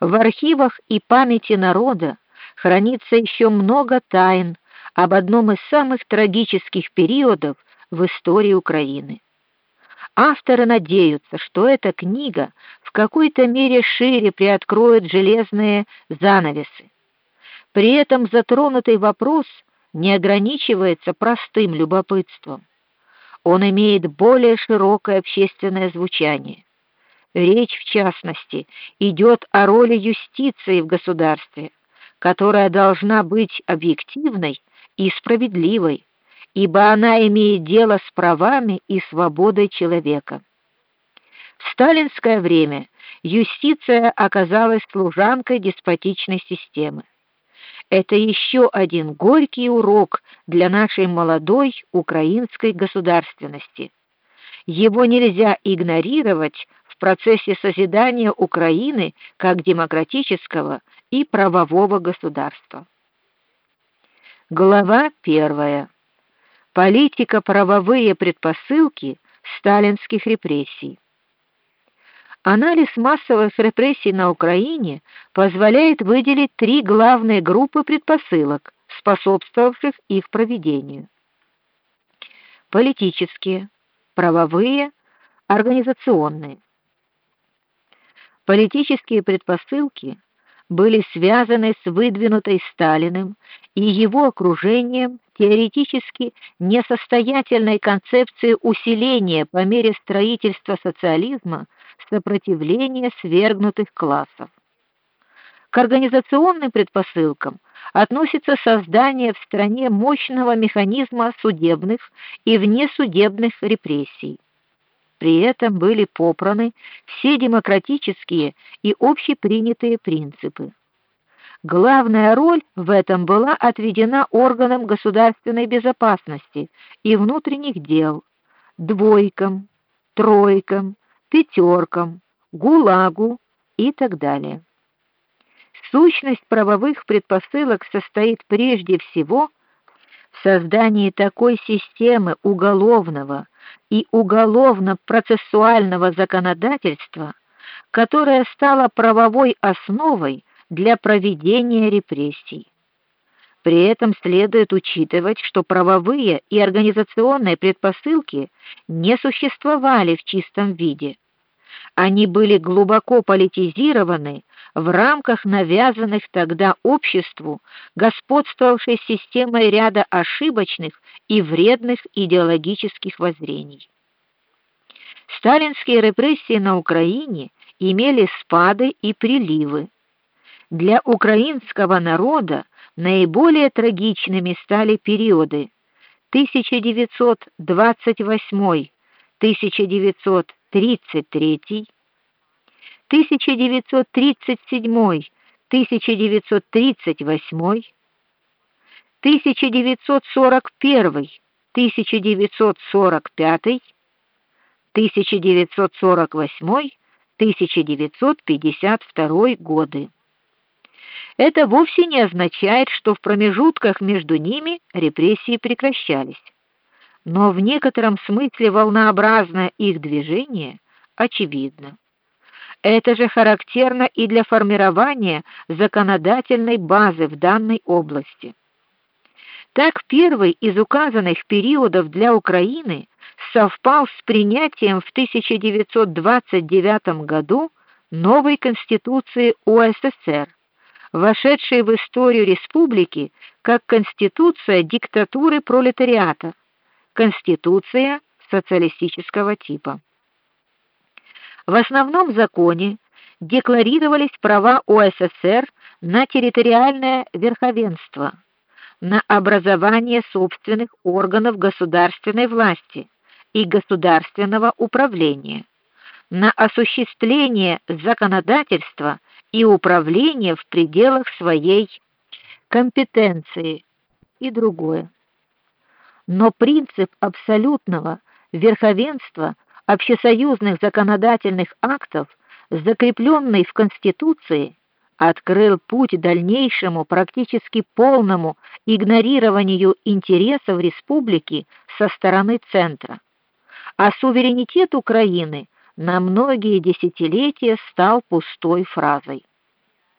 В архивах и памяти народа хранится еще много тайн об одном из самых трагических периодов в истории Украины. Авторы надеются, что эта книга в какой-то мере шире приоткроет железные занавесы. При этом затронутый вопрос не ограничивается простым любопытством. Он имеет более широкое общественное звучание. Речь в частности идет о роли юстиции в государстве, которая должна быть объективной и справедливой, ибо она имеет дело с правами и свободой человека. В сталинское время юстиция оказалась служанкой деспотичной системы. Это еще один горький урок для нашей молодой украинской государственности. Его нельзя игнорировать в процессе созидания Украины как демократического и правового государства. Глава первая. Политика-правовые предпосылки сталинских репрессий. Анализ массовых репрессий на Украине позволяет выделить три главные группы предпосылок, способствовавших их проведению. Политические, правовые, организационные. Политические предпосылки были связаны с выдвинутой Сталиным и его окружением теоретически несостоятельной концепцией усиления по мере строительства социализма сопротивления свергнутых классов. К организационным предпосылкам относится создание в стране мощного механизма судебных и внесудебных репрессий. При этом были попраны все демократические и общепринятые принципы. Главная роль в этом была отведена органам государственной безопасности и внутренних дел, двойкам, тройкам, пятеркам, ГУЛАГу и так далее. Сущность правовых предпосылок состоит прежде всего в создании такой системы уголовного и уголовно-процессуального законодательства, которая стала правовой основой для проведения репрессий. При этом следует учитывать, что правовые и организационные предпосылки не существовали в чистом виде. Они были глубоко политизированы в рамках навязанных тогда обществу господствовавшей системой ряда ошибочных и вредных идеологических воззрений. Сталинские репрессии на Украине имели спады и приливы. Для украинского народа наиболее трагичными стали периоды 1928 1933 1937 1938 1941 1945 1948 1952 годы. Это вовсе не означает, что в промежутках между ними репрессии прекращались. Но в некотором смысле волнообразное их движение очевидно. Это же характерно и для формирования законодательной базы в данной области. Так первый из указанных периодов для Украины совпал с принятием в 1929 году новой конституции УССР вошедшей в историю республики как конституция диктатуры пролетариата, конституция социалистического типа. В основном законе декларировались права УССР на территориальное верховенство, на образование собственных органов государственной власти и государственного управления, на осуществление законодательства и управление в пределах своей компетенции и другое. Но принцип абсолютного верховенства общесоюзных законодательных актов, закрепленный в Конституции, открыл путь дальнейшему практически полному игнорированию интересов республики со стороны центра. А суверенитет Украины на многие десятилетия стал пустой фразой.